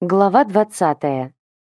Глава 20.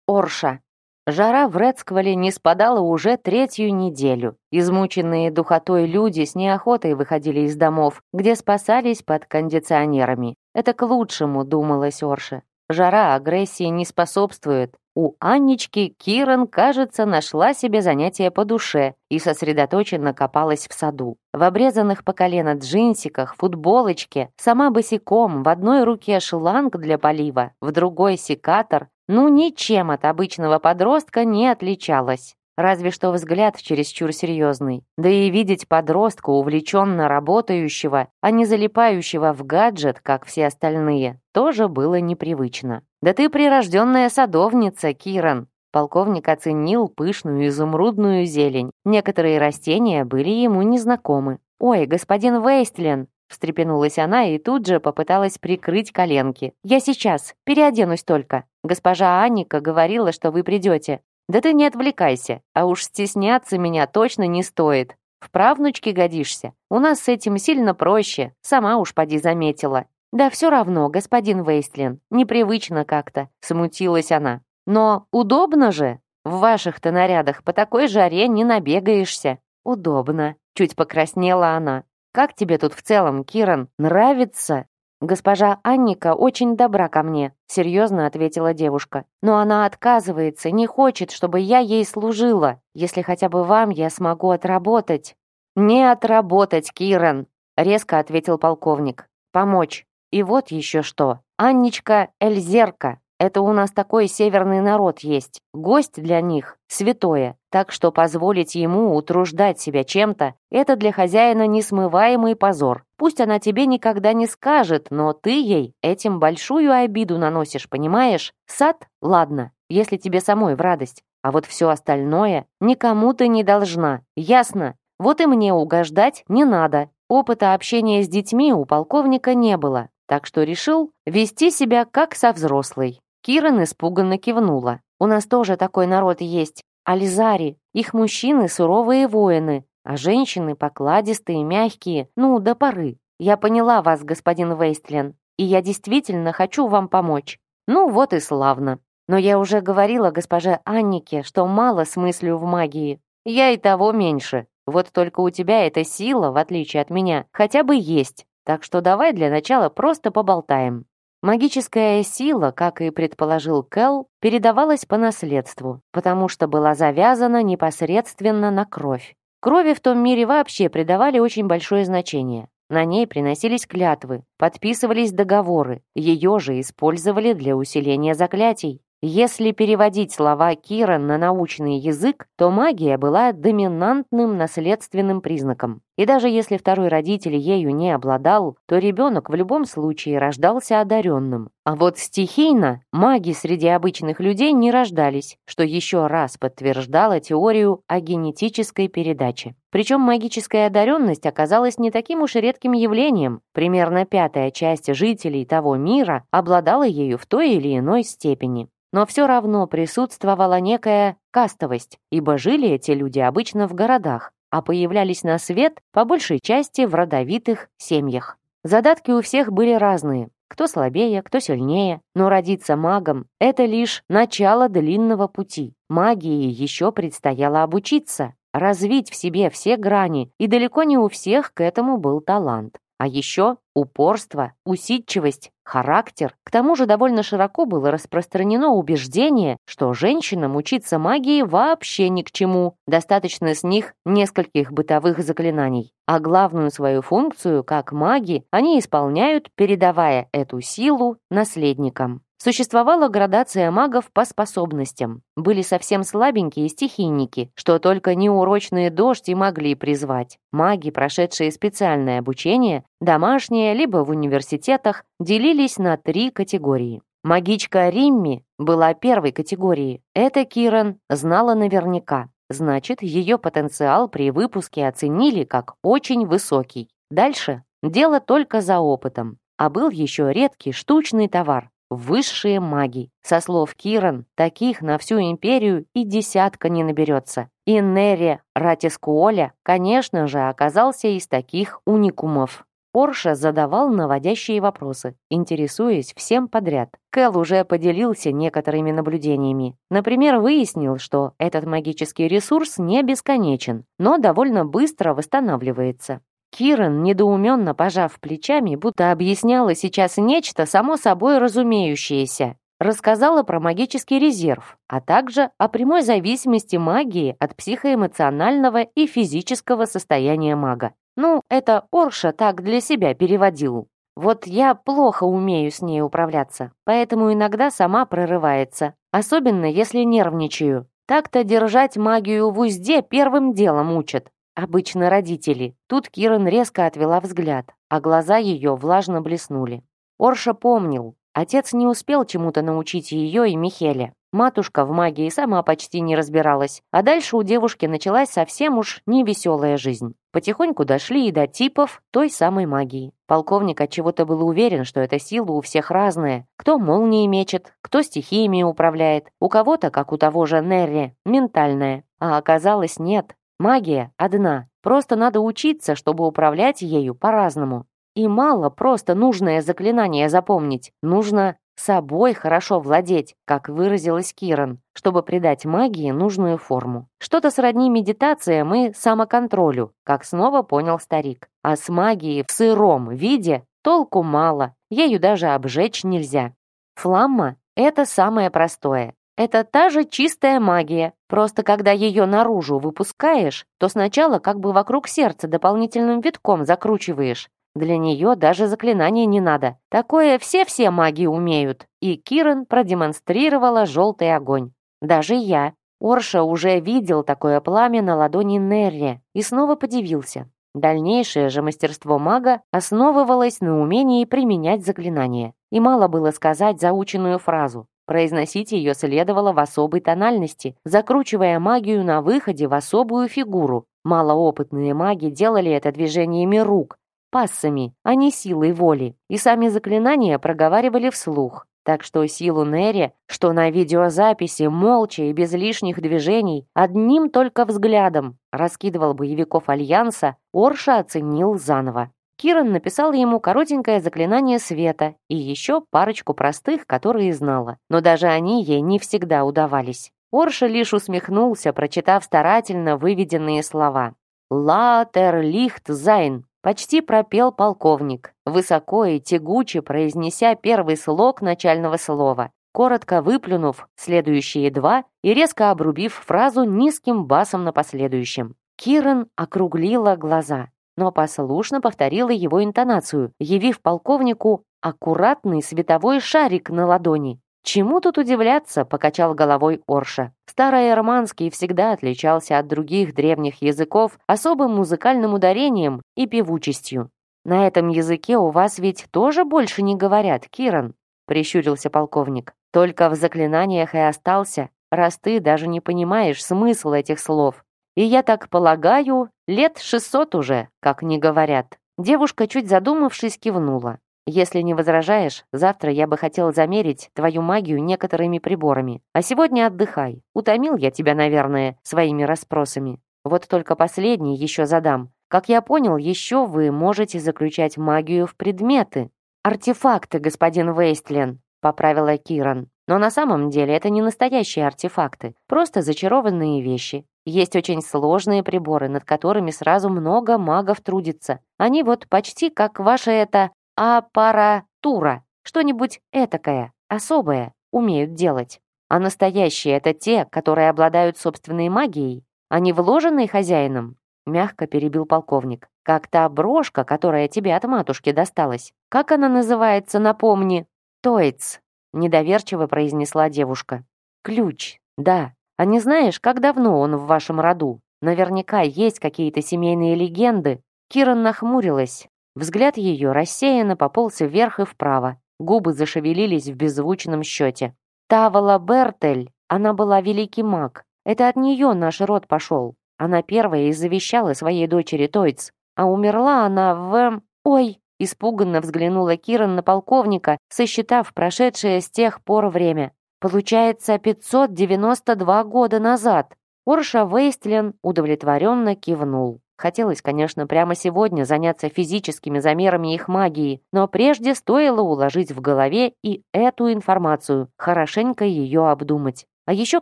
Орша. Жара в Рецквале не спадала уже третью неделю. Измученные духотой люди с неохотой выходили из домов, где спасались под кондиционерами. Это к лучшему, думалась Орша. Жара агрессии не способствует. У Аннички Киран, кажется, нашла себе занятие по душе и сосредоточенно копалась в саду. В обрезанных по колено джинсиках, футболочке, сама босиком, в одной руке шланг для полива, в другой секатор, ну ничем от обычного подростка не отличалась. Разве что взгляд чересчур серьезный. Да и видеть подростка, увлеченно работающего, а не залипающего в гаджет, как все остальные, тоже было непривычно. «Да ты прирожденная садовница, Киран!» Полковник оценил пышную изумрудную зелень. Некоторые растения были ему незнакомы. «Ой, господин Вейстлен!» встрепенулась она и тут же попыталась прикрыть коленки. «Я сейчас, переоденусь только. Госпожа Анника говорила, что вы придете. Да ты не отвлекайся, а уж стесняться меня точно не стоит. В правнучке годишься. У нас с этим сильно проще, сама уж поди заметила. Да все равно, господин Вейстлин, непривычно как-то, смутилась она. Но удобно же. В ваших-то нарядах по такой жаре не набегаешься. Удобно. Чуть покраснела она. Как тебе тут в целом, Киран? Нравится? «Госпожа Анника очень добра ко мне», — серьезно ответила девушка. «Но она отказывается, не хочет, чтобы я ей служила. Если хотя бы вам я смогу отработать». «Не отработать, Киран», — резко ответил полковник. «Помочь. И вот еще что. Анничка Эльзерка. Это у нас такой северный народ есть. Гость для них — святое. Так что позволить ему утруждать себя чем-то — это для хозяина несмываемый позор. Пусть она тебе никогда не скажет, но ты ей этим большую обиду наносишь, понимаешь? Сад? Ладно, если тебе самой в радость. А вот все остальное никому ты не должна. Ясно? Вот и мне угождать не надо. Опыта общения с детьми у полковника не было, так что решил вести себя как со взрослой. Киран испуганно кивнула. «У нас тоже такой народ есть. Ализари. Их мужчины суровые воины, а женщины покладистые, мягкие, ну, до поры. Я поняла вас, господин Вейстлен, и я действительно хочу вам помочь. Ну, вот и славно. Но я уже говорила госпоже Аннике, что мало смыслю в магии. Я и того меньше. Вот только у тебя эта сила, в отличие от меня, хотя бы есть. Так что давай для начала просто поболтаем. Магическая сила, как и предположил Кэл, передавалась по наследству, потому что была завязана непосредственно на кровь. Крови в том мире вообще придавали очень большое значение. На ней приносились клятвы, подписывались договоры, ее же использовали для усиления заклятий. Если переводить слова Кира на научный язык, то магия была доминантным наследственным признаком. И даже если второй родитель ею не обладал, то ребенок в любом случае рождался одаренным. А вот стихийно маги среди обычных людей не рождались, что еще раз подтверждало теорию о генетической передаче. Причем магическая одаренность оказалась не таким уж редким явлением. Примерно пятая часть жителей того мира обладала ею в той или иной степени но все равно присутствовала некая кастовость, ибо жили эти люди обычно в городах, а появлялись на свет по большей части в родовитых семьях. Задатки у всех были разные, кто слабее, кто сильнее, но родиться магом — это лишь начало длинного пути. Магии еще предстояло обучиться, развить в себе все грани, и далеко не у всех к этому был талант. А еще упорство, усидчивость, характер. К тому же довольно широко было распространено убеждение, что женщинам учиться магии вообще ни к чему. Достаточно с них нескольких бытовых заклинаний. А главную свою функцию, как маги, они исполняют, передавая эту силу наследникам. Существовала градация магов по способностям. Были совсем слабенькие стихийники, что только неурочные дождь и могли призвать. Маги, прошедшие специальное обучение, домашние либо в университетах, делились на три категории. Магичка Римми была первой категории. Это Киран знала наверняка. Значит, ее потенциал при выпуске оценили как очень высокий. Дальше дело только за опытом. А был еще редкий штучный товар высшие маги. Со слов Киран, таких на всю империю и десятка не наберется. И Нерри Ратискуоля, конечно же, оказался из таких уникумов. Орша задавал наводящие вопросы, интересуясь всем подряд. Кэл уже поделился некоторыми наблюдениями. Например, выяснил, что этот магический ресурс не бесконечен, но довольно быстро восстанавливается. Киран, недоуменно пожав плечами, будто объясняла сейчас нечто само собой разумеющееся, рассказала про магический резерв, а также о прямой зависимости магии от психоэмоционального и физического состояния мага. Ну, это Орша так для себя переводил. Вот я плохо умею с ней управляться, поэтому иногда сама прорывается, особенно если нервничаю. Так-то держать магию в узде первым делом учат. Обычно родители. Тут Киран резко отвела взгляд, а глаза ее влажно блеснули. Орша помнил. Отец не успел чему-то научить ее и Михеля. Матушка в магии сама почти не разбиралась, а дальше у девушки началась совсем уж невеселая жизнь. Потихоньку дошли и до типов той самой магии. Полковник от чего то был уверен, что эта сила у всех разная. Кто молнии мечет, кто стихиями управляет, у кого-то, как у того же Нерри, ментальная. А оказалось нет. Магия одна. Просто надо учиться, чтобы управлять ею по-разному. И мало просто нужное заклинание запомнить. Нужно Собой хорошо владеть, как выразилась Киран, чтобы придать магии нужную форму. Что-то сродни медитациям и самоконтролю, как снова понял старик. А с магией в сыром виде толку мало, ею даже обжечь нельзя. Фламма — это самое простое. Это та же чистая магия, просто когда ее наружу выпускаешь, то сначала как бы вокруг сердца дополнительным витком закручиваешь, для нее даже заклинания не надо. Такое все-все маги умеют. И Киран продемонстрировала желтый огонь. Даже я. Орша уже видел такое пламя на ладони Нерри и снова подивился. Дальнейшее же мастерство мага основывалось на умении применять заклинания. И мало было сказать заученную фразу. Произносить ее следовало в особой тональности, закручивая магию на выходе в особую фигуру. Малоопытные маги делали это движениями рук, пассами, а не силой воли, и сами заклинания проговаривали вслух. Так что силу Нерри, что на видеозаписи, молча и без лишних движений, одним только взглядом раскидывал боевиков Альянса, Орша оценил заново. Киран написал ему коротенькое заклинание света и еще парочку простых, которые знала. Но даже они ей не всегда удавались. Орша лишь усмехнулся, прочитав старательно выведенные слова. «Латер лихт зайн» Почти пропел полковник, высоко и тягуче произнеся первый слог начального слова, коротко выплюнув следующие два и резко обрубив фразу низким басом на последующем. Киран округлила глаза, но послушно повторила его интонацию, явив полковнику аккуратный световой шарик на ладони. «Чему тут удивляться?» — покачал головой Орша. Староэрманский всегда отличался от других древних языков особым музыкальным ударением и певучестью. «На этом языке у вас ведь тоже больше не говорят, Киран?» — прищурился полковник. «Только в заклинаниях и остался, раз ты даже не понимаешь смысл этих слов. И я так полагаю, лет шестьсот уже, как не говорят». Девушка, чуть задумавшись, кивнула. Если не возражаешь, завтра я бы хотел замерить твою магию некоторыми приборами. А сегодня отдыхай. Утомил я тебя, наверное, своими расспросами. Вот только последний еще задам. Как я понял, еще вы можете заключать магию в предметы. Артефакты, господин Вейстлен, поправила Киран. Но на самом деле это не настоящие артефакты, просто зачарованные вещи. Есть очень сложные приборы, над которыми сразу много магов трудится. Они вот почти как ваша это аппаратура, что-нибудь этакое, особое, умеют делать. А настоящие — это те, которые обладают собственной магией, а не вложенной хозяином, мягко перебил полковник. Как та брошка, которая тебе от матушки досталась. Как она называется, напомни? Тойц, недоверчиво произнесла девушка. Ключ, да. А не знаешь, как давно он в вашем роду? Наверняка есть какие-то семейные легенды. Кира нахмурилась, Взгляд ее рассеянно пополз вверх и вправо. Губы зашевелились в беззвучном счете. Тавала Бертель, она была великий маг. Это от нее наш род пошел. Она первая и завещала своей дочери Тойц. А умерла она в... Ой! Испуганно взглянула Киран на полковника, сосчитав прошедшее с тех пор время. Получается, 592 года назад. Орша Вейстлен удовлетворенно кивнул. Хотелось, конечно, прямо сегодня заняться физическими замерами их магии, но прежде стоило уложить в голове и эту информацию, хорошенько ее обдумать. А еще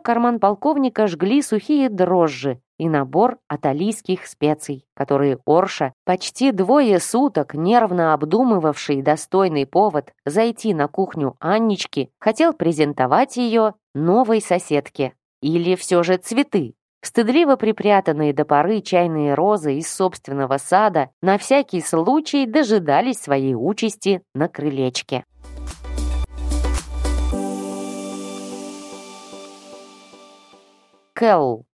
карман полковника жгли сухие дрожжи и набор аталийских специй, которые Орша, почти двое суток нервно обдумывавший достойный повод зайти на кухню Аннички, хотел презентовать ее новой соседке. Или все же цветы, Стыдливо припрятанные до поры чайные розы из собственного сада на всякий случай дожидались своей участи на крылечке. Кэл.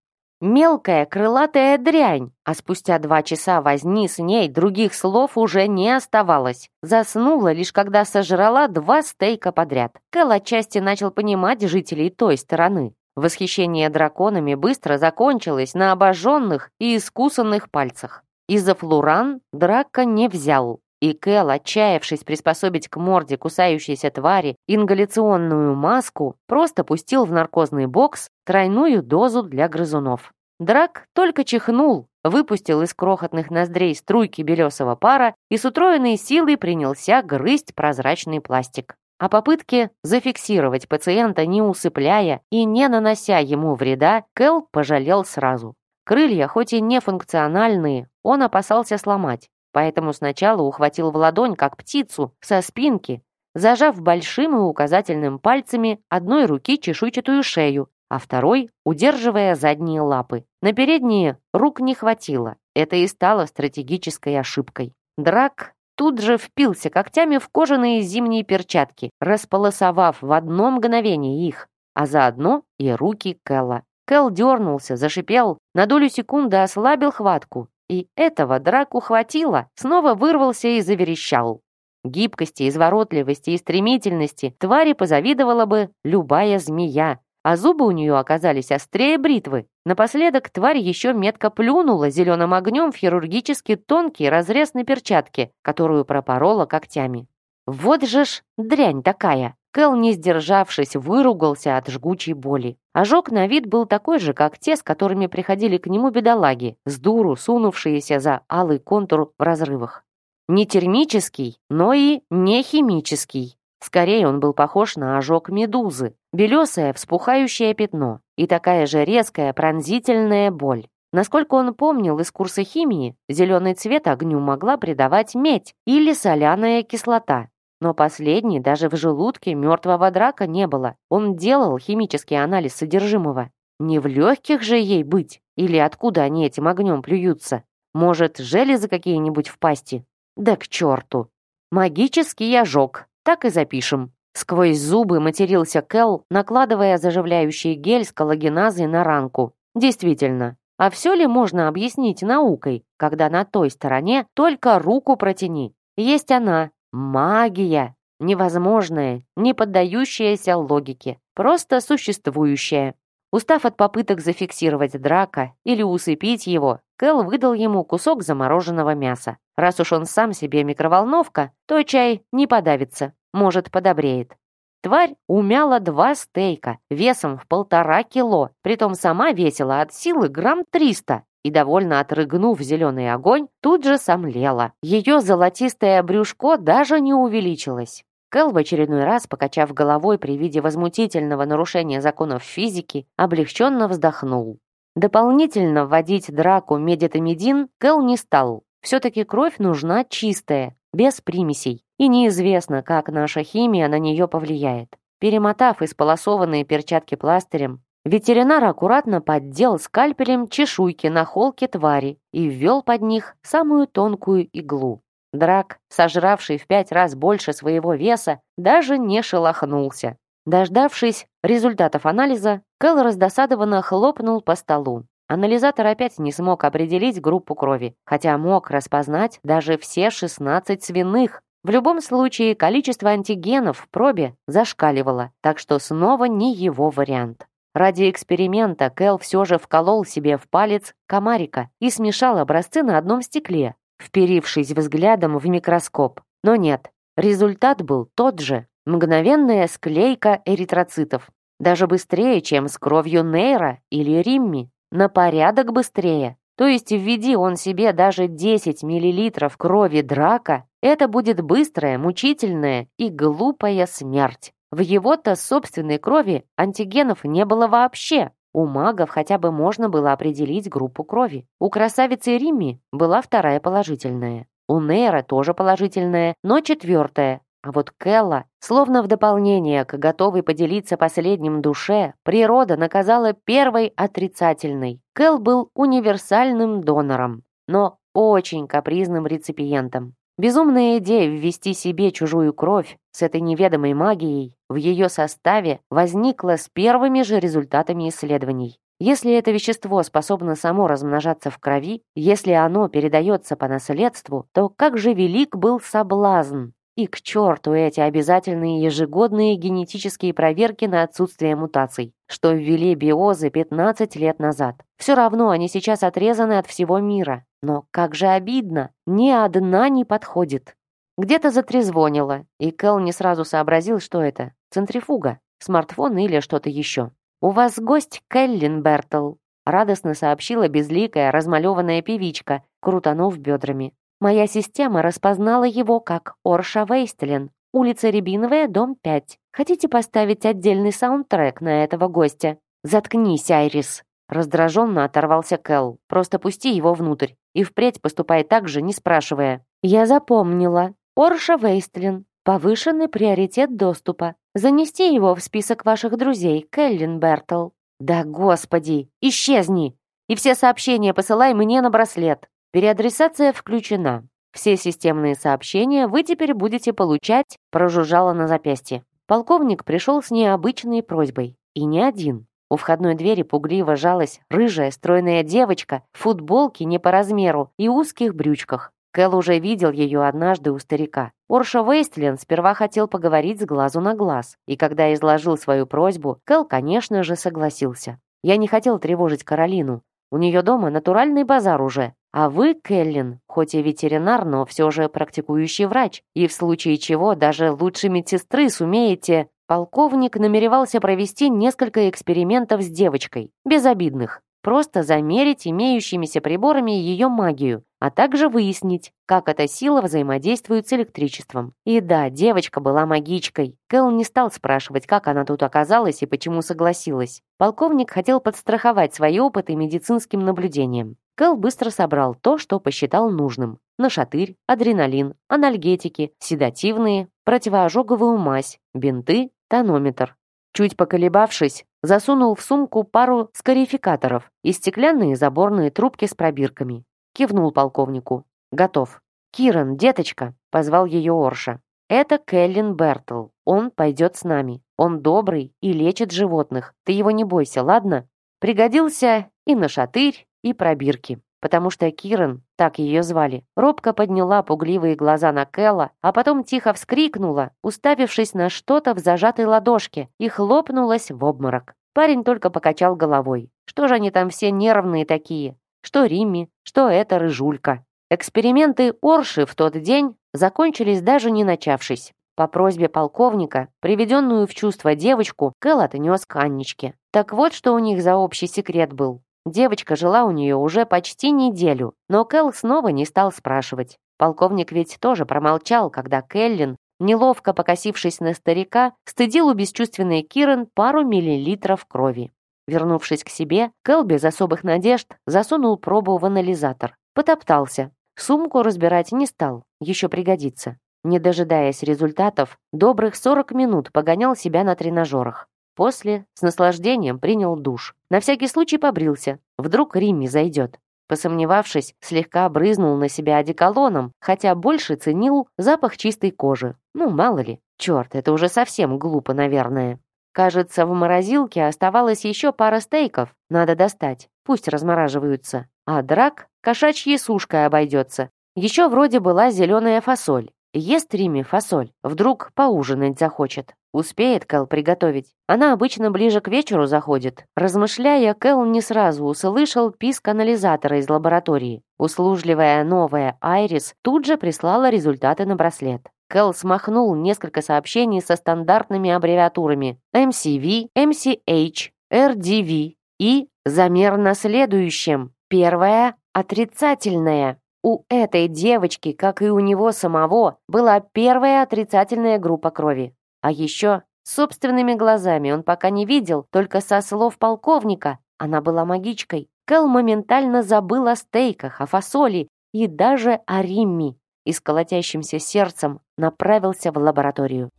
Мелкая крылатая дрянь, а спустя два часа возни с ней других слов уже не оставалось. Заснула лишь когда сожрала два стейка подряд. Кэл отчасти начал понимать жителей той стороны. Восхищение драконами быстро закончилось на обожженных и искусанных пальцах. Из-за флуран драка не взял, и Кэл, отчаявшись приспособить к морде кусающейся твари ингаляционную маску, просто пустил в наркозный бокс тройную дозу для грызунов. Драк только чихнул, выпустил из крохотных ноздрей струйки белесого пара и с утроенной силой принялся грызть прозрачный пластик. О попытке зафиксировать пациента, не усыпляя и не нанося ему вреда, Кэл пожалел сразу. Крылья, хоть и не функциональные, он опасался сломать, поэтому сначала ухватил в ладонь, как птицу, со спинки, зажав большим и указательным пальцами одной руки чешуйчатую шею, а второй удерживая задние лапы. На передние рук не хватило. Это и стало стратегической ошибкой. Драк тут же впился когтями в кожаные зимние перчатки, располосовав в одно мгновение их, а заодно и руки Кэлла. Кэл дернулся, зашипел, на долю секунды ослабил хватку, и этого драку хватило, снова вырвался и заверещал. Гибкости, изворотливости и стремительности твари позавидовала бы любая змея, а зубы у нее оказались острее бритвы. Напоследок тварь еще метко плюнула зеленым огнем в хирургически тонкий разрез на перчатке, которую пропорола когтями. Вот же ж дрянь такая! Кэл, не сдержавшись, выругался от жгучей боли. Ожог на вид был такой же, как те, с которыми приходили к нему бедолаги, с дуру сунувшиеся за алый контур в разрывах. Не термический, но и не химический. Скорее он был похож на ожог медузы. Белесое вспухающее пятно и такая же резкая пронзительная боль. Насколько он помнил из курса химии, зеленый цвет огню могла придавать медь или соляная кислота. Но последний даже в желудке мертвого драка не было. Он делал химический анализ содержимого. Не в легких же ей быть? Или откуда они этим огнем плюются? Может, железы какие-нибудь в пасти? Да к черту! Магический ожог, так и запишем. Сквозь зубы матерился Кел, накладывая заживляющий гель с коллагеназой на ранку. Действительно, а все ли можно объяснить наукой, когда на той стороне только руку протяни? Есть она, магия, невозможная, не поддающаяся логике, просто существующая. Устав от попыток зафиксировать драка или усыпить его, Кэл выдал ему кусок замороженного мяса. Раз уж он сам себе микроволновка, то чай не подавится может, подобреет. Тварь умяла два стейка весом в полтора кило, притом сама весила от силы грамм триста и, довольно отрыгнув зеленый огонь, тут же сомлела. Ее золотистое брюшко даже не увеличилось. Кэл в очередной раз, покачав головой при виде возмутительного нарушения законов физики, облегченно вздохнул. Дополнительно вводить драку медитамидин Кэл не стал. Все-таки кровь нужна чистая, без примесей и неизвестно, как наша химия на нее повлияет. Перемотав исполосованные перчатки пластырем, ветеринар аккуратно поддел скальпелем чешуйки на холке твари и ввел под них самую тонкую иглу. Драк, сожравший в пять раз больше своего веса, даже не шелохнулся. Дождавшись результатов анализа, Кэл раздосадованно хлопнул по столу. Анализатор опять не смог определить группу крови, хотя мог распознать даже все 16 свиных, в любом случае, количество антигенов в пробе зашкаливало, так что снова не его вариант. Ради эксперимента Кэл все же вколол себе в палец комарика и смешал образцы на одном стекле, вперившись взглядом в микроскоп. Но нет, результат был тот же. Мгновенная склейка эритроцитов. Даже быстрее, чем с кровью Нейра или Римми. На порядок быстрее. То есть введи он себе даже 10 миллилитров крови драка, это будет быстрая, мучительная и глупая смерть. В его-то собственной крови антигенов не было вообще. У магов хотя бы можно было определить группу крови. У красавицы Римми была вторая положительная. У Нейра тоже положительная, но четвертая. А вот Келла, словно в дополнение к готовой поделиться последним душе, природа наказала первой отрицательной. Кел был универсальным донором, но очень капризным реципиентом. Безумная идея ввести себе чужую кровь с этой неведомой магией в ее составе возникла с первыми же результатами исследований. Если это вещество способно само размножаться в крови, если оно передается по наследству, то как же велик был соблазн и к черту эти обязательные ежегодные генетические проверки на отсутствие мутаций, что ввели биозы 15 лет назад. Все равно они сейчас отрезаны от всего мира. Но как же обидно, ни одна не подходит. Где-то затрезвонило, и Кэл не сразу сообразил, что это. Центрифуга, смартфон или что-то еще. «У вас гость Келлин Бертл», радостно сообщила безликая, размалеванная певичка, крутанув бедрами. Моя система распознала его как Орша Вейстлин, улица Рябиновая, дом 5. Хотите поставить отдельный саундтрек на этого гостя? Заткнись, Айрис!» Раздраженно оторвался Кэл. «Просто пусти его внутрь. И впредь поступай так же, не спрашивая». «Я запомнила. Орша Вейстлин. Повышенный приоритет доступа. Занести его в список ваших друзей, Келлин Бертл». «Да господи! Исчезни! И все сообщения посылай мне на браслет. Переадресация включена. Все системные сообщения вы теперь будете получать, прожужжала на запястье. Полковник пришел с необычной просьбой. И не один. У входной двери пугливо жалась рыжая стройная девочка в футболке не по размеру и узких брючках. Кэл уже видел ее однажды у старика. Орша Вейстлин сперва хотел поговорить с глазу на глаз, и когда изложил свою просьбу, Кэл, конечно же, согласился. «Я не хотел тревожить Каролину. У нее дома натуральный базар уже, а вы, Келлин, хоть и ветеринар, но все же практикующий врач, и в случае чего даже лучше медсестры сумеете... Полковник намеревался провести несколько экспериментов с девочкой, безобидных. Просто замерить имеющимися приборами ее магию, а также выяснить, как эта сила взаимодействует с электричеством. И да, девочка была магичкой. Кэл не стал спрашивать, как она тут оказалась и почему согласилась. Полковник хотел подстраховать свои опыты медицинским наблюдением. Кэл быстро собрал то, что посчитал нужным. Нашатырь, адреналин, анальгетики, седативные, противоожоговую мазь, бинты, тонометр. Чуть поколебавшись, засунул в сумку пару скарификаторов и стеклянные заборные трубки с пробирками. Кивнул полковнику. «Готов». «Киран, деточка», — позвал ее Орша. «Это Келлин Бертл. Он пойдет с нами. Он добрый и лечит животных. Ты его не бойся, ладно?» Пригодился и на шатырь, и пробирки. Потому что Киран, так ее звали, робко подняла пугливые глаза на Кэлла, а потом тихо вскрикнула, уставившись на что-то в зажатой ладошке, и хлопнулась в обморок. Парень только покачал головой. Что же они там все нервные такие? Что Римми, что это рыжулька. Эксперименты Орши в тот день закончились даже не начавшись. По просьбе полковника, приведенную в чувство девочку, Кэл отнес к Анничке. Так вот, что у них за общий секрет был. Девочка жила у нее уже почти неделю, но Кэл снова не стал спрашивать. Полковник ведь тоже промолчал, когда Келлин, неловко покосившись на старика, стыдил у бесчувственной Кирен пару миллилитров крови. Вернувшись к себе, Кэл без особых надежд засунул пробу в анализатор. Потоптался. Сумку разбирать не стал, еще пригодится. Не дожидаясь результатов, добрых 40 минут погонял себя на тренажерах. После с наслаждением принял душ. На всякий случай побрился. Вдруг Римми зайдет. Посомневавшись, слегка брызнул на себя одеколоном, хотя больше ценил запах чистой кожи. Ну, мало ли. Черт, это уже совсем глупо, наверное. Кажется, в морозилке оставалась еще пара стейков. Надо достать. Пусть размораживаются. А драк кошачьей сушкой обойдется. Еще вроде была зеленая фасоль. Ест Риме фасоль. Вдруг поужинать захочет. Успеет Кэл приготовить. Она обычно ближе к вечеру заходит. Размышляя, Кэл не сразу услышал писк анализатора из лаборатории. Услужливая новая Айрис тут же прислала результаты на браслет. Кэл смахнул несколько сообщений со стандартными аббревиатурами MCV, MCH, RDV и замер на следующем. Первое отрицательная. У этой девочки, как и у него самого, была первая отрицательная группа крови. А еще собственными глазами он пока не видел, только со слов полковника. Она была магичкой. Кэл моментально забыл о стейках, о фасоли и даже о Римми и с колотящимся сердцем направился в лабораторию.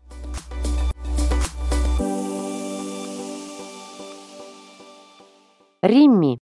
Римми.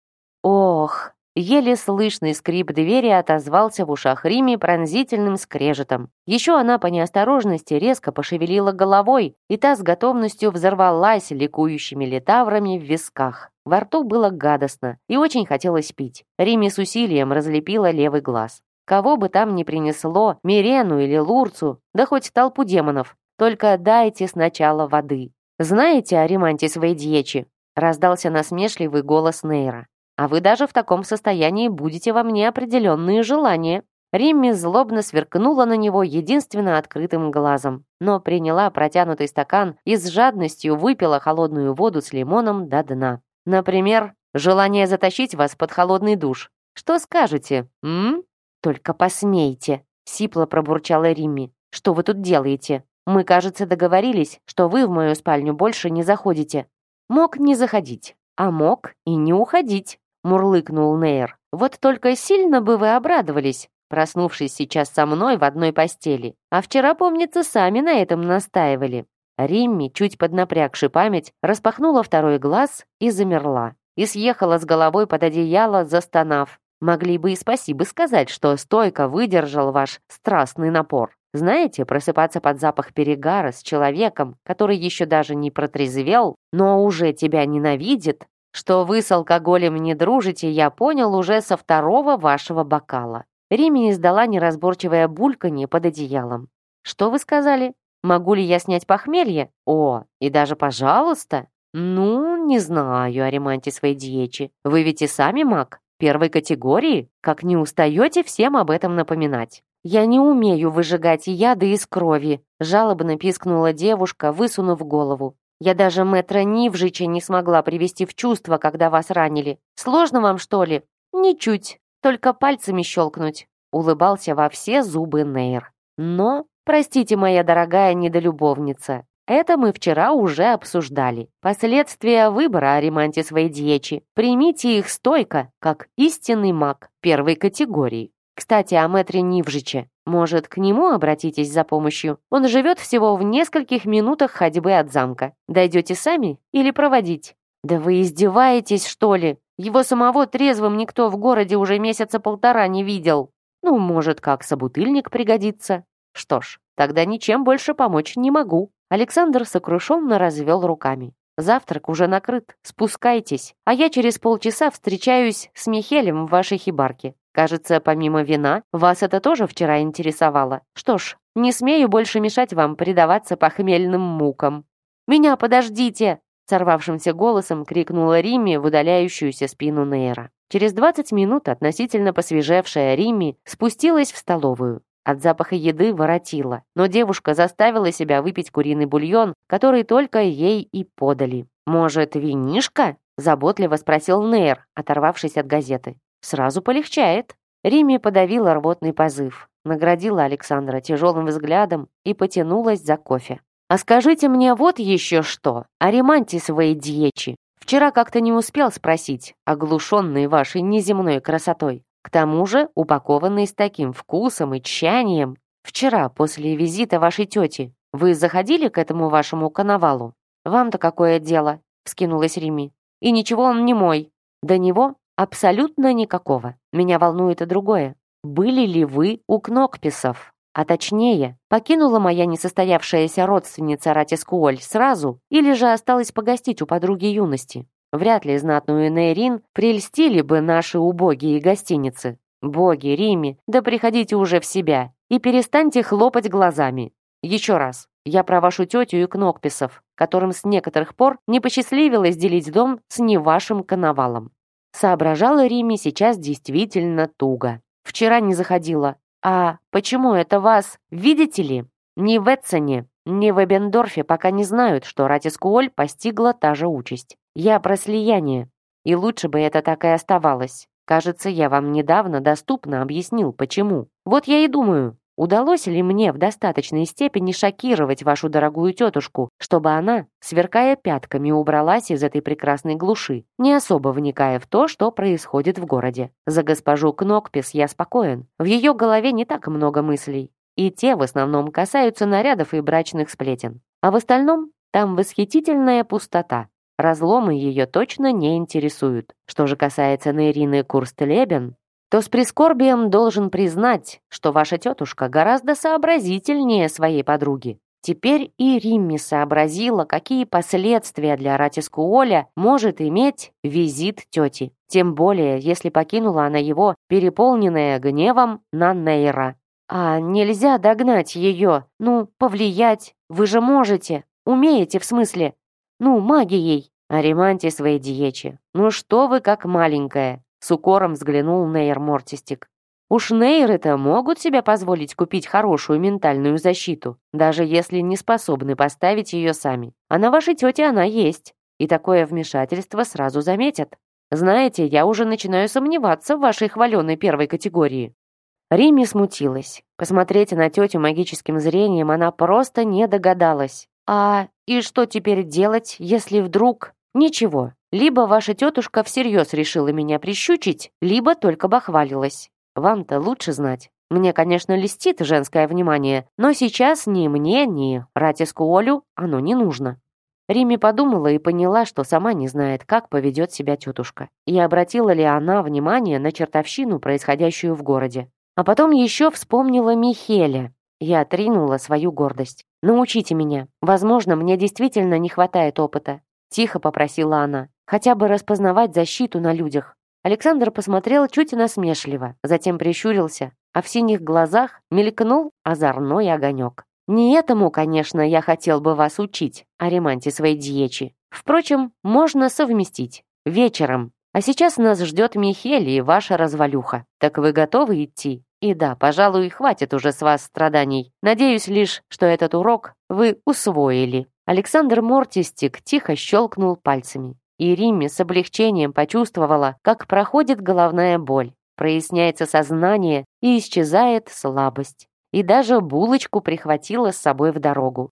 Ох, еле слышный скрип двери отозвался в ушах Римми пронзительным скрежетом. Еще она по неосторожности резко пошевелила головой, и та с готовностью взорвалась ликующими летаврами в висках. Во рту было гадостно, и очень хотелось пить. Римми с усилием разлепила левый глаз. Кого бы там ни принесло, Мирену или Лурцу, да хоть толпу демонов, только дайте сначала воды. Знаете о ремонте своей дьечи? Раздался насмешливый голос Нейра. «А вы даже в таком состоянии будете во мне определенные желания». Римми злобно сверкнула на него единственно открытым глазом, но приняла протянутый стакан и с жадностью выпила холодную воду с лимоном до дна. «Например, желание затащить вас под холодный душ. Что скажете, м?» «Только посмейте!» — сипло пробурчала Римми. «Что вы тут делаете? Мы, кажется, договорились, что вы в мою спальню больше не заходите. Мог не заходить, а мог и не уходить, мурлыкнул Нейр. Вот только сильно бы вы обрадовались, проснувшись сейчас со мной в одной постели. А вчера, помнится, сами на этом настаивали. Римми, чуть поднапрягши память, распахнула второй глаз и замерла. И съехала с головой под одеяло, застонав. Могли бы и спасибо сказать, что стойко выдержал ваш страстный напор. Знаете, просыпаться под запах перегара с человеком, который еще даже не протрезвел, но уже тебя ненавидит, что вы с алкоголем не дружите, я понял уже со второго вашего бокала. Риме издала неразборчивое бульканье под одеялом. Что вы сказали? Могу ли я снять похмелье? О, и даже пожалуйста. Ну, не знаю о ремонте своей дьечи. Вы ведь и сами маг первой категории, как не устаете всем об этом напоминать. «Я не умею выжигать яды из крови», жалобно пискнула девушка, высунув голову. «Я даже мэтра Нивжича не смогла привести в чувство, когда вас ранили. Сложно вам, что ли?» «Ничуть, только пальцами щелкнуть», улыбался во все зубы Нейр. «Но, простите, моя дорогая недолюбовница, это мы вчера уже обсуждали. Последствия выбора о ремонте своей дьечи. Примите их стойко, как истинный маг первой категории. Кстати, о мэтре Нивжиче. Может, к нему обратитесь за помощью? Он живет всего в нескольких минутах ходьбы от замка. Дойдете сами или проводить? Да вы издеваетесь, что ли? Его самого трезвым никто в городе уже месяца полтора не видел. Ну, может, как собутыльник пригодится. Что ж, тогда ничем больше помочь не могу. Александр сокрушенно развел руками. Завтрак уже накрыт, спускайтесь, а я через полчаса встречаюсь с Михелем в вашей хибарке. Кажется, помимо вина, вас это тоже вчера интересовало. Что ж, не смею больше мешать вам предаваться похмельным мукам. Меня подождите!» Сорвавшимся голосом крикнула Римми в удаляющуюся спину Нейра. Через 20 минут относительно посвежевшая Римми спустилась в столовую. От запаха еды воротила, но девушка заставила себя выпить куриный бульон, который только ей и подали. «Может, винишка?» – заботливо спросил Нейр, оторвавшись от газеты. Сразу полегчает. Риме подавила рвотный позыв, наградила Александра тяжелым взглядом и потянулась за кофе. «А скажите мне вот еще что о ремонте своей дьечи. Вчера как-то не успел спросить, оглушенный вашей неземной красотой. К тому же упакованный с таким вкусом и тщанием. Вчера, после визита вашей тети, вы заходили к этому вашему коновалу? Вам-то какое дело?» — вскинулась Рими. «И ничего он не мой. До него Абсолютно никакого. Меня волнует и другое. Были ли вы у Кнокписов? А точнее, покинула моя несостоявшаяся родственница Ратискуоль сразу или же осталась погостить у подруги юности? Вряд ли знатную Нейрин прельстили бы наши убогие гостиницы. Боги, Рими, да приходите уже в себя и перестаньте хлопать глазами. Еще раз, я про вашу тетю и Кнокписов, которым с некоторых пор не посчастливилось делить дом с не вашим коновалом. Соображала Риме сейчас действительно туго. Вчера не заходила. А почему это вас, видите ли? Ни в Эдсоне, ни в Эбендорфе пока не знают, что Ратискуоль постигла та же участь. Я про слияние. И лучше бы это так и оставалось. Кажется, я вам недавно доступно объяснил, почему. Вот я и думаю, удалось ли мне в достаточной степени шокировать вашу дорогую тетушку, чтобы она, сверкая пятками, убралась из этой прекрасной глуши, не особо вникая в то, что происходит в городе. За госпожу Кнокпис я спокоен. В ее голове не так много мыслей. И те в основном касаются нарядов и брачных сплетен. А в остальном там восхитительная пустота. Разломы ее точно не интересуют. Что же касается Нейрины Курстлебен, то с прискорбием должен признать, что ваша тетушка гораздо сообразительнее своей подруги. Теперь и Римми сообразила, какие последствия для Ратискуоля может иметь визит тети. Тем более, если покинула она его, переполненная гневом на Нейра. «А нельзя догнать ее? Ну, повлиять? Вы же можете. Умеете, в смысле? Ну, магией. Ариманти своей диечи. Ну что вы как маленькая? С укором взглянул Нейр Мортистик. Уж нейры-то могут себе позволить купить хорошую ментальную защиту, даже если не способны поставить ее сами. А на вашей тете она есть, и такое вмешательство сразу заметят. Знаете, я уже начинаю сомневаться в вашей хваленой первой категории. Римми смутилась. Посмотреть на тетю магическим зрением она просто не догадалась. «А и что теперь делать, если вдруг...» «Ничего. Либо ваша тетушка всерьез решила меня прищучить, либо только бахвалилась. Вам-то лучше знать. Мне, конечно, льстит женское внимание, но сейчас ни мне, ни Ратиску Олю оно не нужно». Риме подумала и поняла, что сама не знает, как поведет себя тетушка. И обратила ли она внимание на чертовщину, происходящую в городе. А потом еще вспомнила Михеля. Я отринула свою гордость. «Научите меня. Возможно, мне действительно не хватает опыта». Тихо попросила она. «Хотя бы распознавать защиту на людях». Александр посмотрел чуть насмешливо, затем прищурился, а в синих глазах мелькнул озорной огонек. «Не этому, конечно, я хотел бы вас учить, о ремонте своей дьечи. Впрочем, можно совместить. Вечером. А сейчас нас ждет Михель и ваша развалюха. Так вы готовы идти?» И да, пожалуй, хватит уже с вас страданий. Надеюсь лишь, что этот урок вы усвоили». Александр Мортистик тихо щелкнул пальцами. И Римми с облегчением почувствовала, как проходит головная боль, проясняется сознание и исчезает слабость. И даже булочку прихватила с собой в дорогу.